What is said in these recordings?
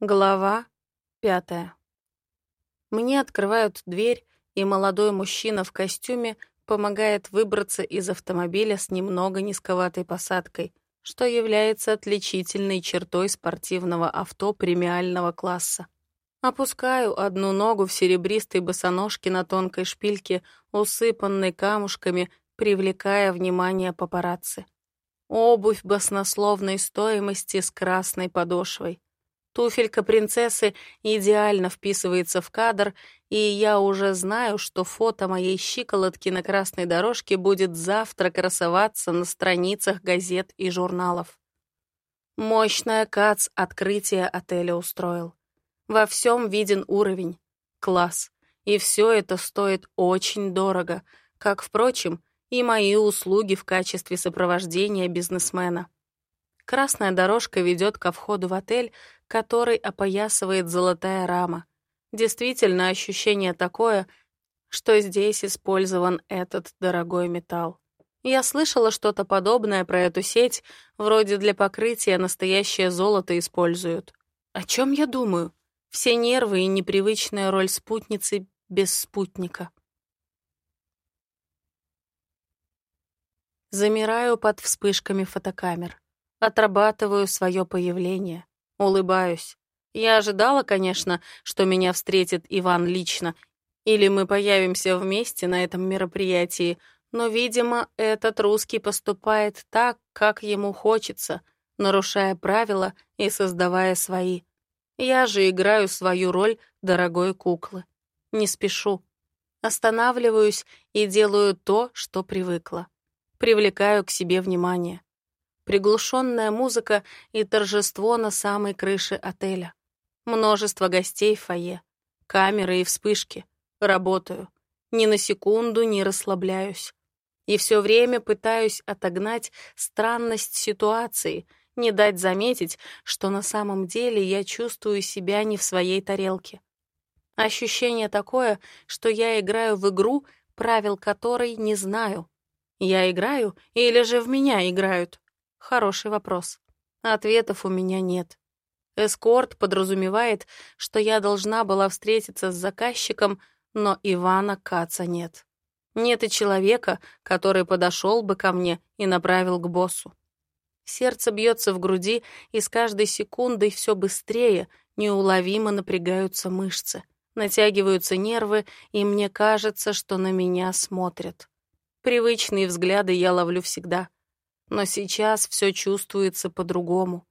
Глава пятая. Мне открывают дверь, и молодой мужчина в костюме помогает выбраться из автомобиля с немного низковатой посадкой, что является отличительной чертой спортивного авто премиального класса. Опускаю одну ногу в серебристой босоножке на тонкой шпильке, усыпанной камушками, привлекая внимание папарацци. Обувь баснословной стоимости с красной подошвой. Туфелька принцессы идеально вписывается в кадр, и я уже знаю, что фото моей щиколотки на красной дорожке будет завтра красоваться на страницах газет и журналов. Мощная кац открытие отеля устроил. Во всем виден уровень, класс, и все это стоит очень дорого, как, впрочем, и мои услуги в качестве сопровождения бизнесмена. Красная дорожка ведет ко входу в отель, который опоясывает золотая рама. Действительно, ощущение такое, что здесь использован этот дорогой металл. Я слышала что-то подобное про эту сеть, вроде для покрытия настоящее золото используют. О чем я думаю? Все нервы и непривычная роль спутницы без спутника. Замираю под вспышками фотокамер. Отрабатываю свое появление. Улыбаюсь. Я ожидала, конечно, что меня встретит Иван лично, или мы появимся вместе на этом мероприятии, но, видимо, этот русский поступает так, как ему хочется, нарушая правила и создавая свои. Я же играю свою роль дорогой куклы. Не спешу. Останавливаюсь и делаю то, что привыкла. Привлекаю к себе внимание приглушенная музыка и торжество на самой крыше отеля. Множество гостей в фойе, камеры и вспышки. Работаю. Ни на секунду не расслабляюсь. И все время пытаюсь отогнать странность ситуации, не дать заметить, что на самом деле я чувствую себя не в своей тарелке. Ощущение такое, что я играю в игру, правил которой не знаю. Я играю или же в меня играют? Хороший вопрос. Ответов у меня нет. Эскорт подразумевает, что я должна была встретиться с заказчиком, но Ивана Каца нет. Нет и человека, который подошел бы ко мне и направил к боссу. Сердце бьется в груди, и с каждой секундой все быстрее, неуловимо напрягаются мышцы, натягиваются нервы, и мне кажется, что на меня смотрят. Привычные взгляды я ловлю всегда — но сейчас все чувствуется по-другому.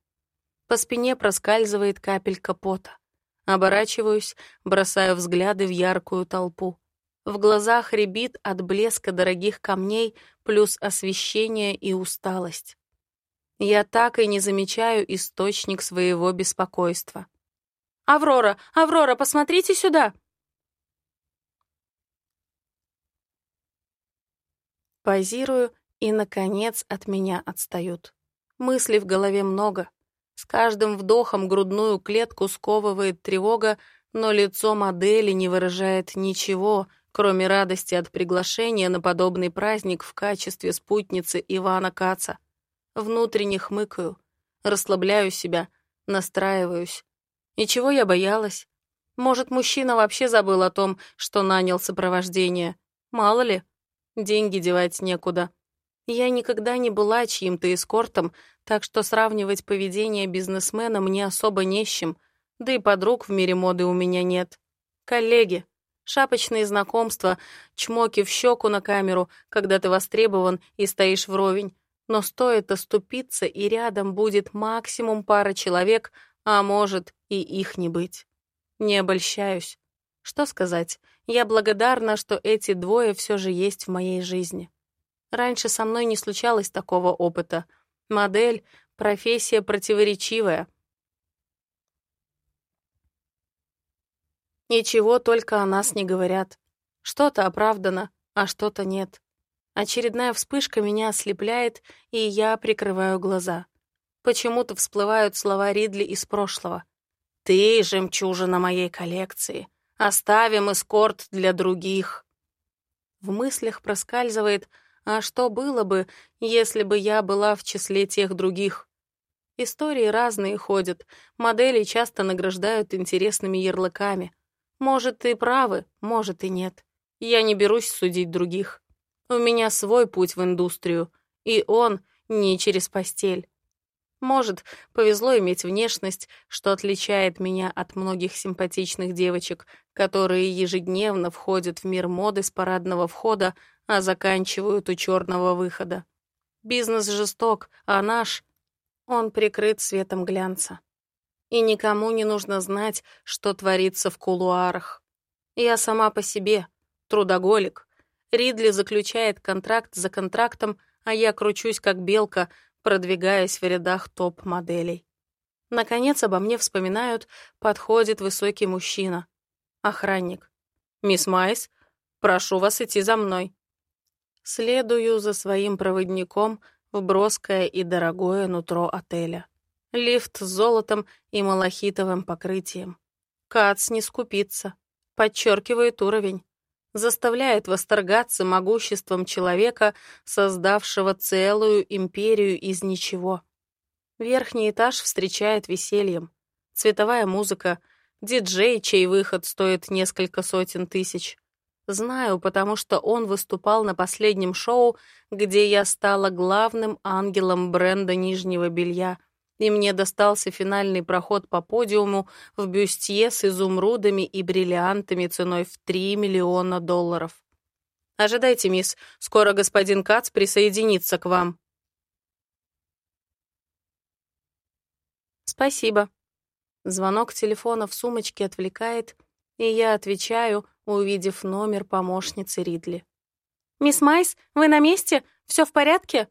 По спине проскальзывает капелька пота. Оборачиваюсь, бросаю взгляды в яркую толпу. В глазах рябит от блеска дорогих камней плюс освещение и усталость. Я так и не замечаю источник своего беспокойства. «Аврора! Аврора, посмотрите сюда!» Позирую и, наконец, от меня отстают. Мыслей в голове много. С каждым вдохом грудную клетку сковывает тревога, но лицо модели не выражает ничего, кроме радости от приглашения на подобный праздник в качестве спутницы Ивана Каца. Внутренне хмыкаю, расслабляю себя, настраиваюсь. И чего я боялась? Может, мужчина вообще забыл о том, что нанял сопровождение? Мало ли, деньги девать некуда. Я никогда не была чьим-то эскортом, так что сравнивать поведение бизнесмена мне особо не с чем, да и подруг в мире моды у меня нет. Коллеги, шапочные знакомства, чмоки в щеку на камеру, когда ты востребован и стоишь вровень. Но стоит оступиться, и рядом будет максимум пара человек, а может и их не быть. Не обольщаюсь. Что сказать, я благодарна, что эти двое все же есть в моей жизни. Раньше со мной не случалось такого опыта. Модель — профессия противоречивая. Ничего только о нас не говорят. Что-то оправдано, а что-то нет. Очередная вспышка меня ослепляет, и я прикрываю глаза. Почему-то всплывают слова Ридли из прошлого. «Ты — жемчужина моей коллекции. Оставим эскорт для других». В мыслях проскальзывает — а что было бы, если бы я была в числе тех других? Истории разные ходят, модели часто награждают интересными ярлыками. Может, и правы, может, и нет. Я не берусь судить других. У меня свой путь в индустрию, и он не через постель. Может, повезло иметь внешность, что отличает меня от многих симпатичных девочек, которые ежедневно входят в мир моды с парадного входа, а заканчивают у черного выхода. Бизнес жесток, а наш... Он прикрыт светом глянца. И никому не нужно знать, что творится в кулуарах. Я сама по себе, трудоголик. Ридли заключает контракт за контрактом, а я кручусь как белка, продвигаясь в рядах топ-моделей. Наконец обо мне вспоминают, подходит высокий мужчина. Охранник. «Мисс Майс, прошу вас идти за мной». Следую за своим проводником в броское и дорогое нутро отеля. Лифт с золотом и малахитовым покрытием. Кац не скупится. Подчеркивает уровень заставляет восторгаться могуществом человека, создавшего целую империю из ничего. Верхний этаж встречает весельем. Цветовая музыка, диджей, чей выход стоит несколько сотен тысяч. Знаю, потому что он выступал на последнем шоу, где я стала главным ангелом бренда нижнего белья — и мне достался финальный проход по подиуму в бюстье с изумрудами и бриллиантами ценой в 3 миллиона долларов. «Ожидайте, мисс, скоро господин Кац присоединится к вам». «Спасибо». Звонок телефона в сумочке отвлекает, и я отвечаю, увидев номер помощницы Ридли. «Мисс Майс, вы на месте? Все в порядке?»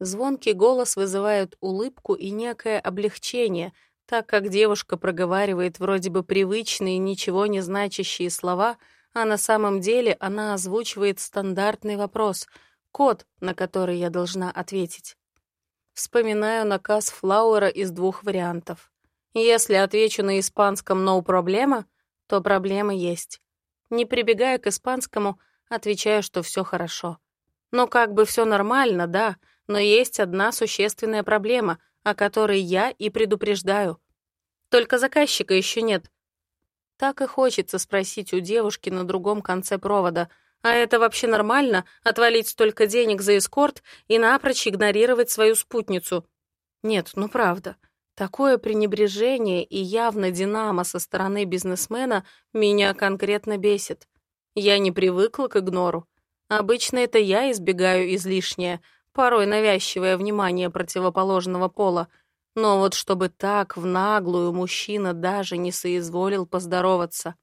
Звонкий голос вызывает улыбку и некое облегчение, так как девушка проговаривает вроде бы привычные, ничего не значащие слова, а на самом деле она озвучивает стандартный вопрос, код, на который я должна ответить. Вспоминаю наказ Флауэра из двух вариантов. Если отвечу на испанском «no проблема», то проблемы есть. Не прибегая к испанскому, отвечаю, что все хорошо. Но как бы все нормально, да, но есть одна существенная проблема, о которой я и предупреждаю. Только заказчика еще нет. Так и хочется спросить у девушки на другом конце провода, а это вообще нормально — отвалить столько денег за эскорт и напрочь игнорировать свою спутницу? Нет, ну правда. Такое пренебрежение и явно динамо со стороны бизнесмена меня конкретно бесит. Я не привыкла к игнору. Обычно это я избегаю излишнее — порой навязчивое внимание противоположного пола, но вот чтобы так в наглую мужчина даже не соизволил поздороваться.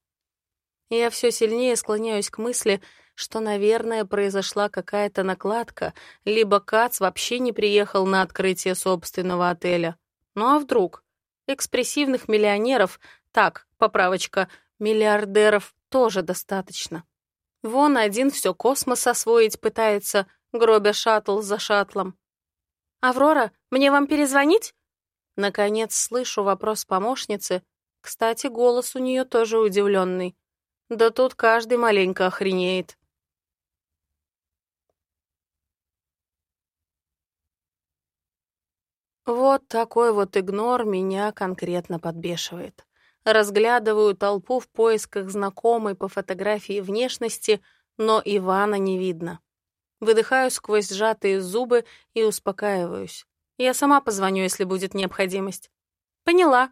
Я все сильнее склоняюсь к мысли, что, наверное, произошла какая-то накладка, либо Кац вообще не приехал на открытие собственного отеля. Ну а вдруг? Экспрессивных миллионеров, так, поправочка, миллиардеров тоже достаточно. Вон один все космос освоить пытается, гробя шаттл за шаттлом. «Аврора, мне вам перезвонить?» Наконец слышу вопрос помощницы. Кстати, голос у нее тоже удивленный. Да тут каждый маленько охренеет. Вот такой вот игнор меня конкретно подбешивает. Разглядываю толпу в поисках знакомой по фотографии внешности, но Ивана не видно. Выдыхаю сквозь сжатые зубы и успокаиваюсь. Я сама позвоню, если будет необходимость. Поняла.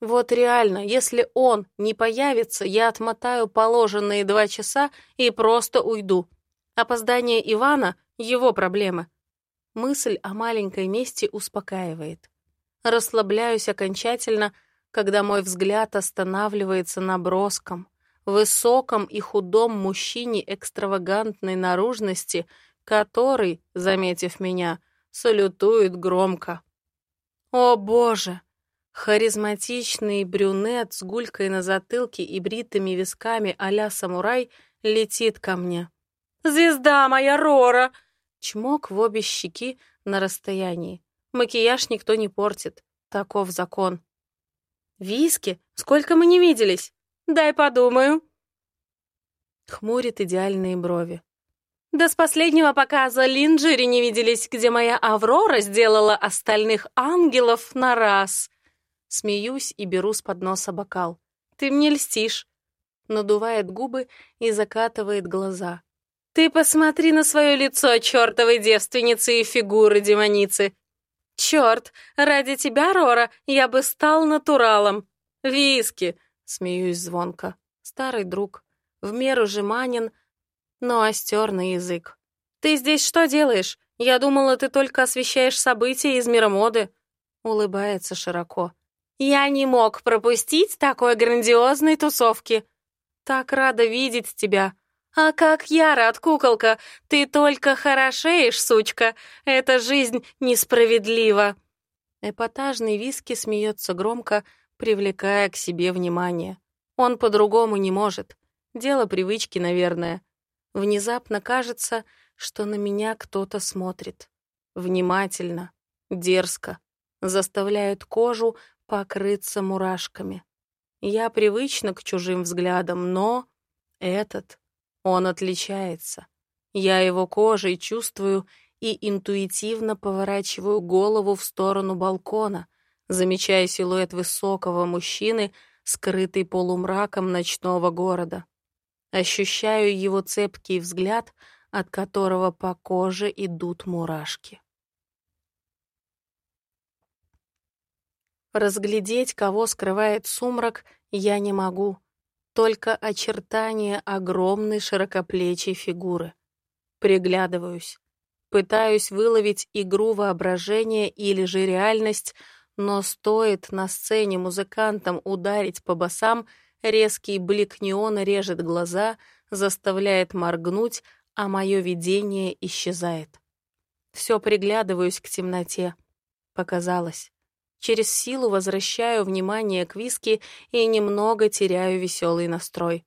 Вот реально, если он не появится, я отмотаю положенные два часа и просто уйду. Опоздание Ивана — его проблемы. Мысль о маленькой мести успокаивает. Расслабляюсь окончательно, когда мой взгляд останавливается на броском, высоком и худом мужчине экстравагантной наружности, который, заметив меня, салютует громко. О боже! Харизматичный брюнет с гулькой на затылке и бритыми висками а самурай летит ко мне. «Звезда моя Рора!» Чмок в обе щеки на расстоянии. Макияж никто не портит. Таков закон. «Виски? Сколько мы не виделись?» «Дай подумаю». Хмурит идеальные брови. Да с последнего показа Линджери не виделись, где моя Аврора сделала остальных ангелов на раз. Смеюсь и беру с подноса бокал. Ты мне льстишь. Надувает губы и закатывает глаза. Ты посмотри на свое лицо, чертовой девственницы и фигуры демоницы. Черт, ради тебя, Рора, я бы стал натуралом. Виски, смеюсь звонко. Старый друг, в меру жеманен, но остер на язык. «Ты здесь что делаешь? Я думала, ты только освещаешь события из мира моды». Улыбается широко. «Я не мог пропустить такой грандиозной тусовки. Так рада видеть тебя. А как я рад, куколка. Ты только хорошеешь, сучка. Эта жизнь несправедлива». Эпатажный виски смеется громко, привлекая к себе внимание. Он по-другому не может. Дело привычки, наверное. Внезапно кажется, что на меня кто-то смотрит. Внимательно, дерзко, заставляет кожу покрыться мурашками. Я привычна к чужим взглядам, но этот, он отличается. Я его кожей чувствую и интуитивно поворачиваю голову в сторону балкона, замечая силуэт высокого мужчины, скрытый полумраком ночного города. Ощущаю его цепкий взгляд, от которого по коже идут мурашки. Разглядеть, кого скрывает сумрак, я не могу. Только очертания огромной широкоплечей фигуры. Приглядываюсь. Пытаюсь выловить игру воображения или же реальность, но стоит на сцене музыкантам ударить по басам — Резкий блик неона режет глаза, заставляет моргнуть, а мое видение исчезает. Все приглядываюсь к темноте. Показалось. Через силу возвращаю внимание к виски и немного теряю веселый настрой.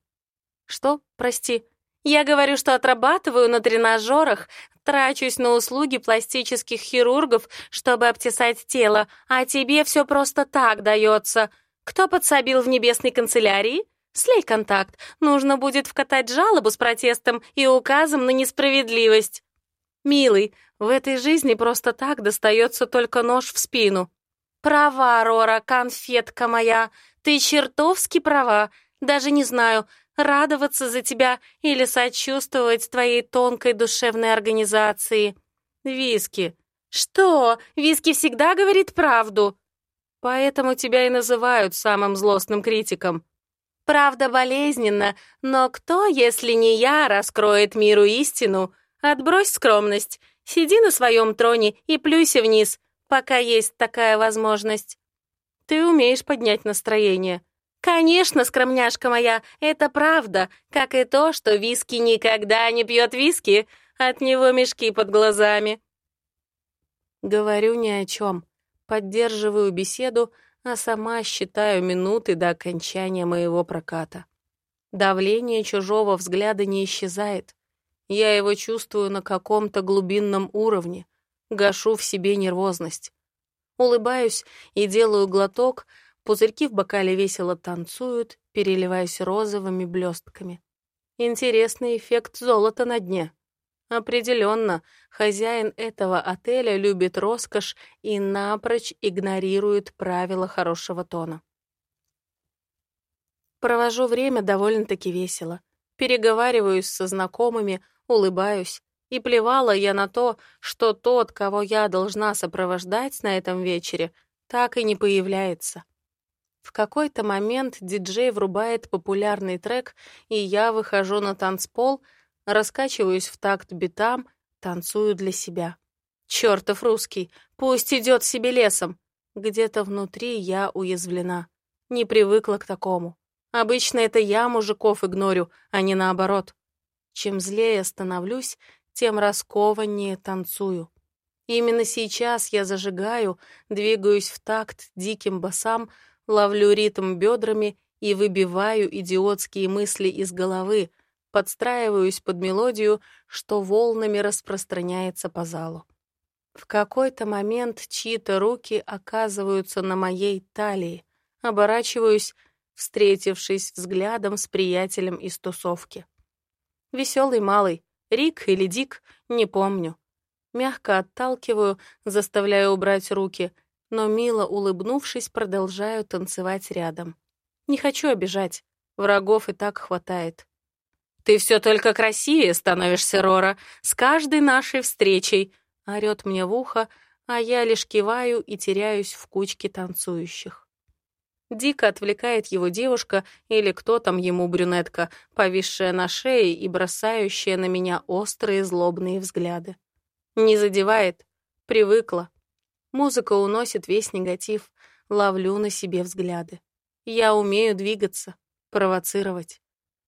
Что? Прости. Я говорю, что отрабатываю на тренажерах, трачусь на услуги пластических хирургов, чтобы обтесать тело, а тебе все просто так дается — кто подсобил в небесной канцелярии? Слей контакт. Нужно будет вкатать жалобу с протестом и указом на несправедливость. Милый, в этой жизни просто так достается только нож в спину. Права, Рора, конфетка моя. Ты чертовски права. Даже не знаю, радоваться за тебя или сочувствовать твоей тонкой душевной организации. Виски. Что? Виски всегда говорит правду. Поэтому тебя и называют самым злостным критиком. Правда болезненно, но кто, если не я, раскроет миру истину? Отбрось скромность, сиди на своем троне и плюйся вниз, пока есть такая возможность. Ты умеешь поднять настроение. Конечно, скромняшка моя, это правда, как и то, что виски никогда не пьет виски, от него мешки под глазами. Говорю ни о чем. Поддерживаю беседу, а сама считаю минуты до окончания моего проката. Давление чужого взгляда не исчезает. Я его чувствую на каком-то глубинном уровне, гашу в себе нервозность. Улыбаюсь и делаю глоток, пузырьки в бокале весело танцуют, переливаясь розовыми блестками. Интересный эффект золота на дне. Определенно, хозяин этого отеля любит роскошь и напрочь игнорирует правила хорошего тона. Провожу время довольно-таки весело. Переговариваюсь со знакомыми, улыбаюсь. И плевала я на то, что тот, кого я должна сопровождать на этом вечере, так и не появляется. В какой-то момент диджей врубает популярный трек, и я выхожу на танцпол — раскачиваюсь в такт битам, танцую для себя. Чёртов русский, пусть идет себе лесом. Где-то внутри я уязвлена. Не привыкла к такому. Обычно это я мужиков игнорю, а не наоборот. Чем злее становлюсь, тем раскованнее танцую. Именно сейчас я зажигаю, двигаюсь в такт диким басам, ловлю ритм бедрами и выбиваю идиотские мысли из головы, подстраиваюсь под мелодию, что волнами распространяется по залу. В какой-то момент чьи-то руки оказываются на моей талии. Оборачиваюсь, встретившись взглядом с приятелем из тусовки. Веселый малый, Рик или Дик, не помню. Мягко отталкиваю, заставляю убрать руки, но, мило улыбнувшись, продолжаю танцевать рядом. Не хочу обижать, врагов и так хватает. «Ты все только красивее становишься, Рора, с каждой нашей встречей», — орёт мне в ухо, а я лишь киваю и теряюсь в кучке танцующих. Дико отвлекает его девушка или кто там ему брюнетка, повисшая на шее и бросающая на меня острые злобные взгляды. Не задевает, привыкла. Музыка уносит весь негатив, ловлю на себе взгляды. Я умею двигаться, провоцировать.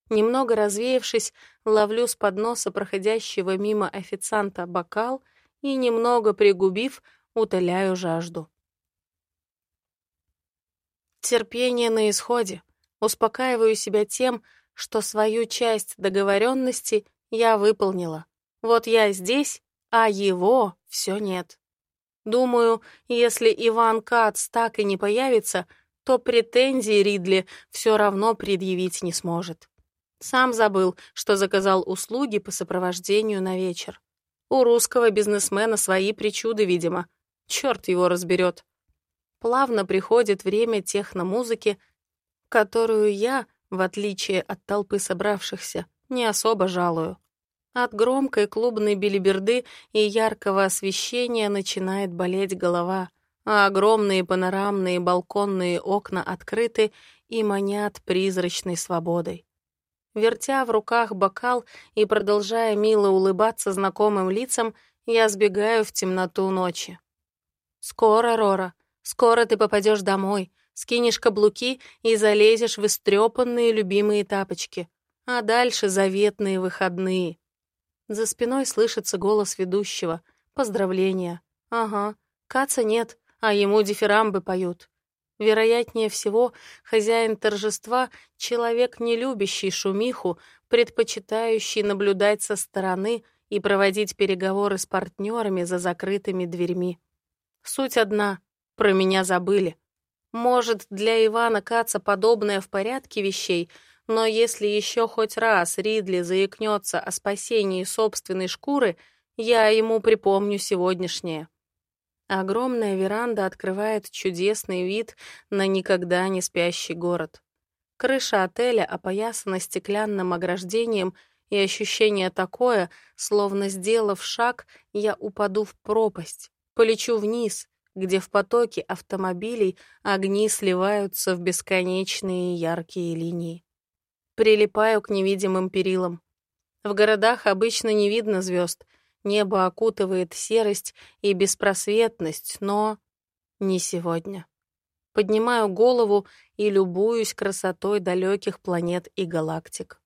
Немного развеявшись, ловлю с подноса проходящего мимо официанта бокал и, немного пригубив, утоляю жажду. Терпение на исходе. Успокаиваю себя тем, что свою часть договоренности я выполнила. Вот я здесь, а его все нет. Думаю, если Иван Кац так и не появится, то претензии Ридли все равно предъявить не сможет. Сам забыл, что заказал услуги по сопровождению на вечер. У русского бизнесмена свои причуды, видимо. Черт его разберет. Плавно приходит время техномузыки, которую я, в отличие от толпы собравшихся, не особо жалую. От громкой клубной билиберды и яркого освещения начинает болеть голова, а огромные панорамные балконные окна открыты и манят призрачной свободой. Вертя в руках бокал и продолжая мило улыбаться знакомым лицам, я сбегаю в темноту ночи. «Скоро, Рора, скоро ты попадешь домой, скинешь каблуки и залезешь в истрепанные любимые тапочки, а дальше заветные выходные». За спиной слышится голос ведущего. Поздравления. Ага, Каца нет, а ему дифирамбы поют. Вероятнее всего, хозяин торжества — человек, не любящий шумиху, предпочитающий наблюдать со стороны и проводить переговоры с партнерами за закрытыми дверьми. Суть одна — про меня забыли. Может, для Ивана Каца подобное в порядке вещей — но если еще хоть раз Ридли заикнется о спасении собственной шкуры, я ему припомню сегодняшнее. Огромная веранда открывает чудесный вид на никогда не спящий город. Крыша отеля опоясана стеклянным ограждением, и ощущение такое, словно сделав шаг, я упаду в пропасть, полечу вниз, где в потоке автомобилей огни сливаются в бесконечные яркие линии. Прилипаю к невидимым перилам. В городах обычно не видно звезд, небо окутывает серость и беспросветность, но не сегодня. Поднимаю голову и любуюсь красотой далеких планет и галактик.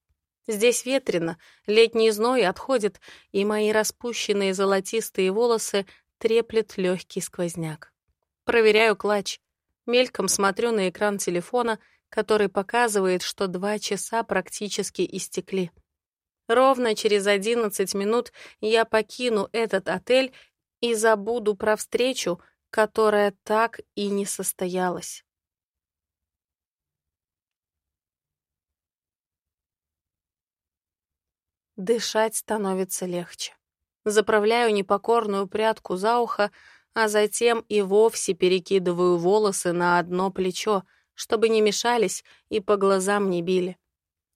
Здесь ветрено, летний зной отходит, и мои распущенные золотистые волосы треплет легкий сквозняк. Проверяю клатч. Мельком смотрю на экран телефона — который показывает, что два часа практически истекли. Ровно через 11 минут я покину этот отель и забуду про встречу, которая так и не состоялась. Дышать становится легче. Заправляю непокорную прядку за ухо, а затем и вовсе перекидываю волосы на одно плечо — чтобы не мешались и по глазам не били.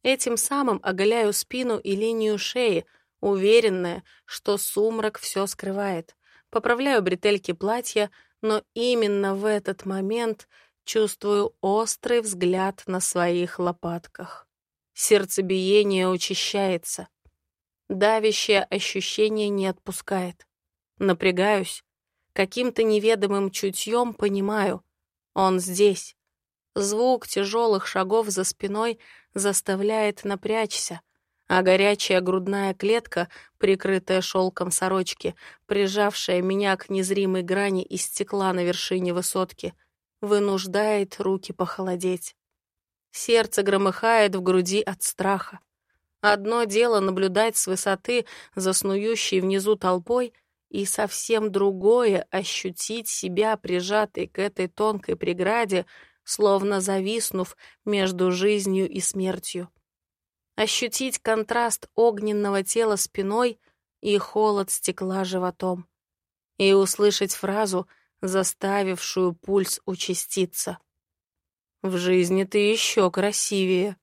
Этим самым оголяю спину и линию шеи, уверенная, что сумрак все скрывает. Поправляю бретельки платья, но именно в этот момент чувствую острый взгляд на своих лопатках. Сердцебиение учащается. Давящее ощущение не отпускает. Напрягаюсь. Каким-то неведомым чутьем понимаю. Он здесь. Звук тяжелых шагов за спиной заставляет напрячься, а горячая грудная клетка, прикрытая шелком сорочки, прижавшая меня к незримой грани из стекла на вершине высотки, вынуждает руки похолодеть. Сердце громыхает в груди от страха. Одно дело наблюдать с высоты заснующей внизу толпой, и совсем другое — ощутить себя прижатой к этой тонкой преграде — словно зависнув между жизнью и смертью. ощутить контраст огненного тела спиной и холод стекла животом, и услышать фразу, заставившую пульс участиться. «В жизни ты еще красивее».